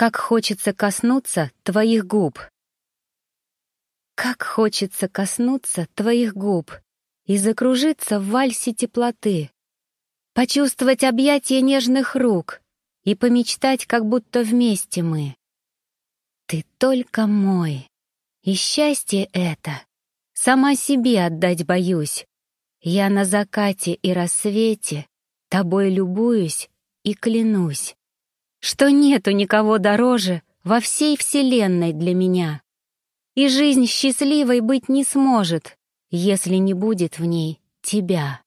Как хочется коснуться твоих губ. Как хочется коснуться твоих губ и закружиться в вальсе теплоты, почувствовать объятия нежных рук и помечтать, как будто вместе мы. Ты только мой, и счастье это сама себе отдать боюсь. Я на закате и рассвете тобой любуюсь и клянусь, что нету никого дороже во всей вселенной для меня. И жизнь счастливой быть не сможет, если не будет в ней тебя.